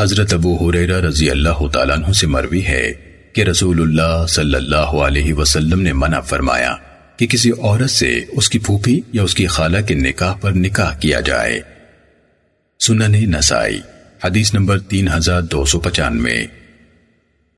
حضرت ابو حریرہ رضی اللہ تعالیٰ عنہ سے مروی ہے کہ رسول اللہ صلی اللہ علیہ وسلم نے منع فرمایا کہ کسی عورت سے اس کی پھوپھی یا اس کی خالہ کے نکاح پر نکاح کیا جائے۔ سنن نسائی، حدیث نمبر تین ہزار دو سو پچانوے۔